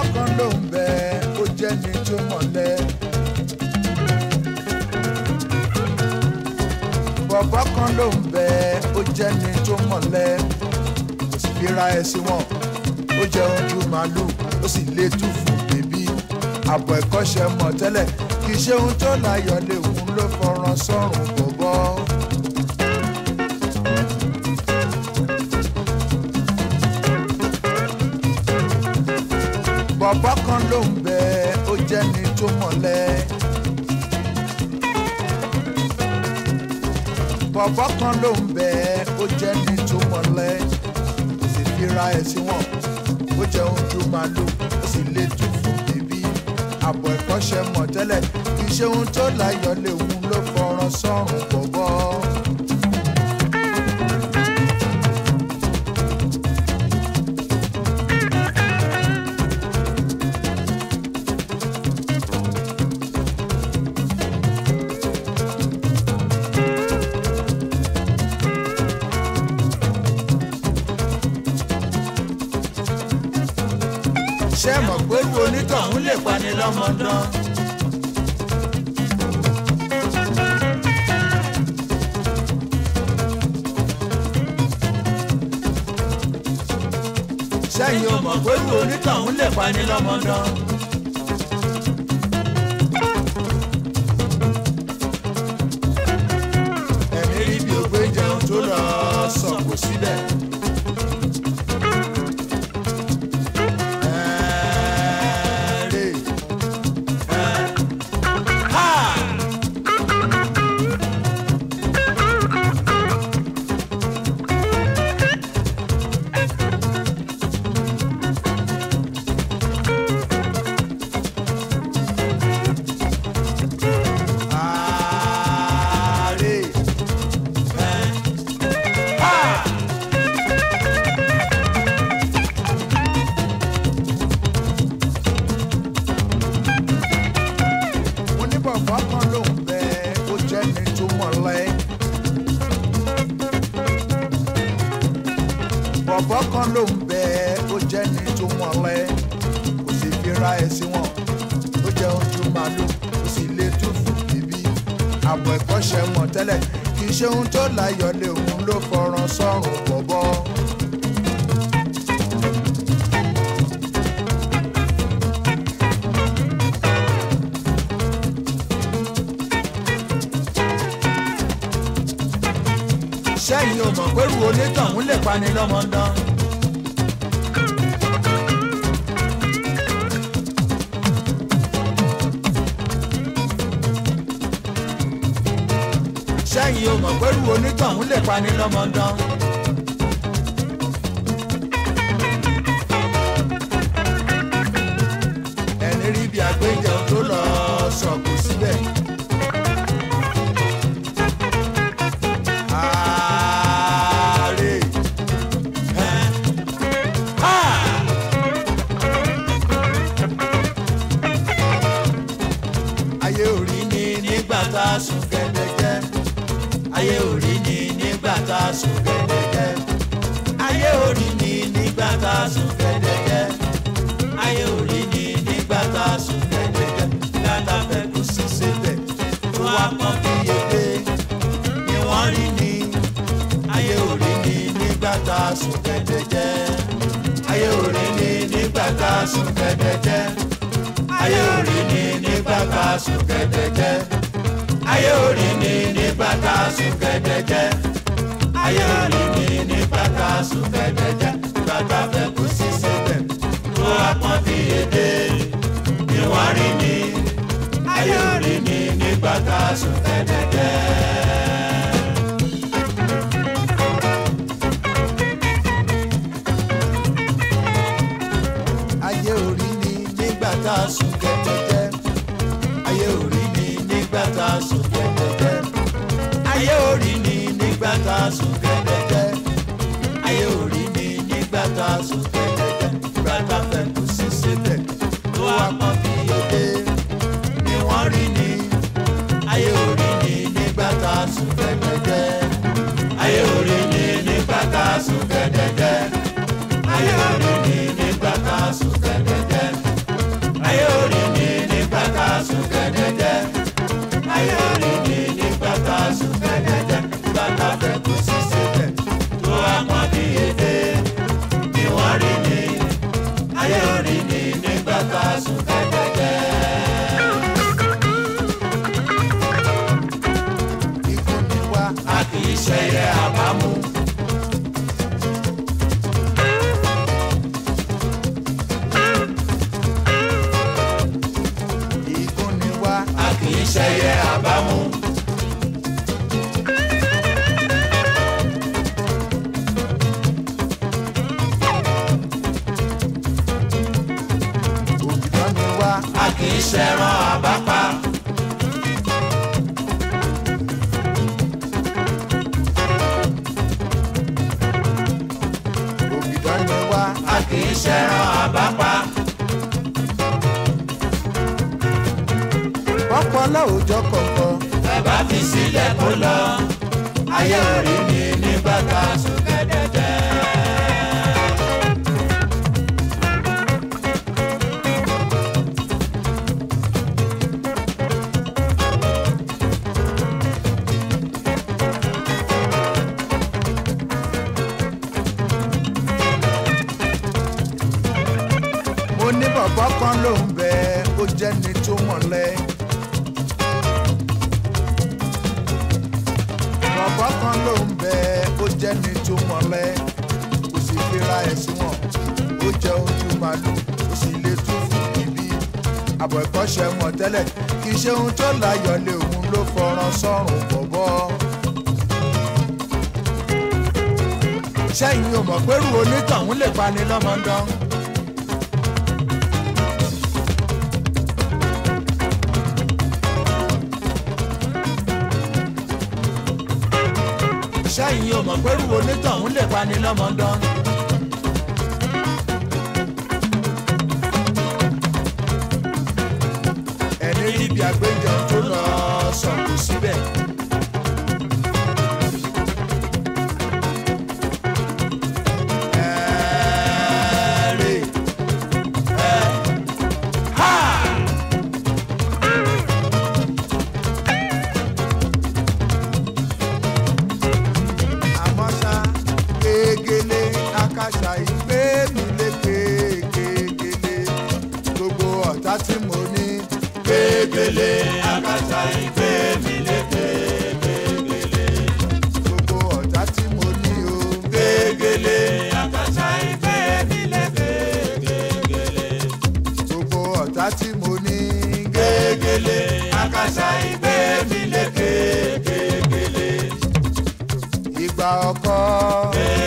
ṣùgbọ́n kan ló ń bẹ ó jẹ́ ní tó mọ̀lẹ́. bọ̀bọ̀ kan ló ń bẹ ó jẹ́ ní tó mọ̀lẹ́. kò sì fira ẹ̀ sí wọn ó jẹ́ ojú màálù ó sì lé túfù bèbí. àbọ̀ ẹ̀kọ́ṣẹ́ mọ̀ tẹ́lẹ̀ kì í ṣe ohun tó láyọ̀ lè wù ú ló fọ̀ràn sọ́rùn bọ̀bọ̀. bọ̀bọ̀ kan ló ń bẹ ó jẹ́ ni tó mọ̀lẹ́. bọ̀bọ̀ kan ló ń bẹ ó jẹ́ ni tó mọ̀lẹ́. kò sì fi ra ẹ̀sìn wọn ó jẹun ju màlúù ó sì lè tu fún bèbí. àbọ̀ ẹ̀kọ́ ṣe mọ̀ tẹ́lẹ̀ kì í ṣe ohun tó láyọ̀ lè wù ló fọ̀rọ̀ sọ́rùn bọ̀bọ̀. ṣe mọ̀ pé irú onítọ̀hún lè pani lọ́mọdán. sẹ́yìn o mọ̀ pé irú onítọ̀hún lè pani lọ́mọdán. ẹ̀mí rí bí jẹun tó lọ sọ̀kò síbẹ̀. lòún bẹ́ẹ̀ ó jẹ́ ní tó wọn lẹ́ kò sì fi ra ẹ̀ sí wọn ó jẹ́ ojú màálù kò sì lè tún fún bíbí àbọ̀ ẹ̀kọ́ṣẹ́ wọn tẹ́lẹ̀ kì í ṣe ohun tó láyọ̀ lé òun ló fọ̀ràn sọ́run bọ̀bọ̀. sẹ́yìn ò mọ̀ pé ru onítọ̀hún lè pani lọ́mọdán. lẹ́yìn o mọ̀ pẹ́rù onítọ̀hún lè pani lọ́mọdán. ayé òrì ni nígbà tá a sùn dẹ́dẹ́dẹ́ ayé òrì ni nígbà tá a sùn dẹ́dẹ́dẹ́ ayé òrì ni nígbà tá a sùn dẹ́dẹ́dẹ́ nígbà fẹ́ kú sí síbẹ̀ tó wá pọ́n bí yege ni wọ́n rí ni ayé òrì ni nígbà tá a sùn dẹ́dẹ́dẹ́ ayé òrì ni nígbà tá a sùn dẹ́dẹ́dẹ́ ayé òrì ni nígbà tá a sùn dẹ́dẹ́dẹ́ ayé orí mi ní bàtà sùkẹ́dẹ̀ jẹ́ ayé orí mi ní bàtà sùkẹ́dẹ̀ jẹ́ bàtà fẹ́ kú sí sẹ́tẹ̀ tó apọ́n fi èdè ni wọ́n rí mi ayé orí mi ní bàtà sùkẹ́dẹ̀. kì í ṣẹran àbápa. ọpọlọ òjọ kọ̀ọ̀kan. ẹ bá fi sílẹ̀ kó lọ ayé orí mi ní bàtà sókè. jẹ́ ni tó mọ̀lẹ́. bàbá kan ló ń bẹ ó jẹ́ ni tó mọ̀lẹ́ kò sì fira ẹ̀sùn wọn ó jẹ́ ojú màlúù kò sì lè tún fún ibi. àbọ̀ ìkọ́ṣẹ́ mọ̀ tẹ́lẹ̀ kì í ṣe ohun tó láyọ̀ lé òun ló fọ̀ràn sọ́rùn bọ̀bọ̀. sẹ́yìn o mọ̀ pé rú onítọ̀hún lè pani lọ́mọdán. ṣẹ́yìn o mọ̀ pẹ́rù onítọ̀hún lè pani lọ́mọdán. ṣàṣà ìgbé mi lékekekele gbogbo ọ̀tá tí mo ní. kekele àkàṣà ìgbé mi lékekekele. gbogbo ọ̀tá tí mo ní o. kekele àkàṣà ìgbé mi lékekekele. gbogbo ọ̀tá tí mo ní. kekele àkàṣà ìgbé mi lékekekele. ìgbà ọkọ. kekele.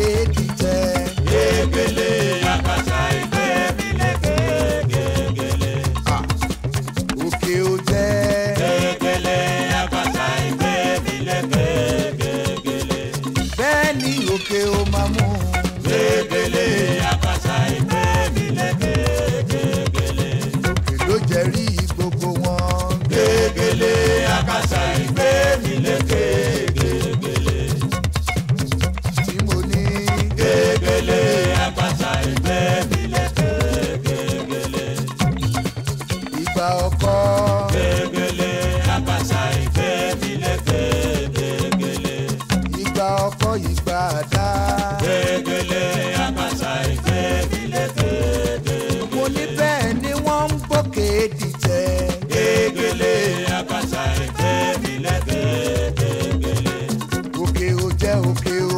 que Fegele Abasa ìfẹ́ filẹ̀ fegele. Ìgbà ọkọ ìgbà àdá. Fegele Abasa ìfẹ́ filẹ̀ fegele. Mo ní bẹ́ẹ̀ ni wọ́n ń gbókè dìtẹ̀. Fegele Abasa ìfẹ́ filẹ̀ fegele. Òkè ò jẹ́ òkè o.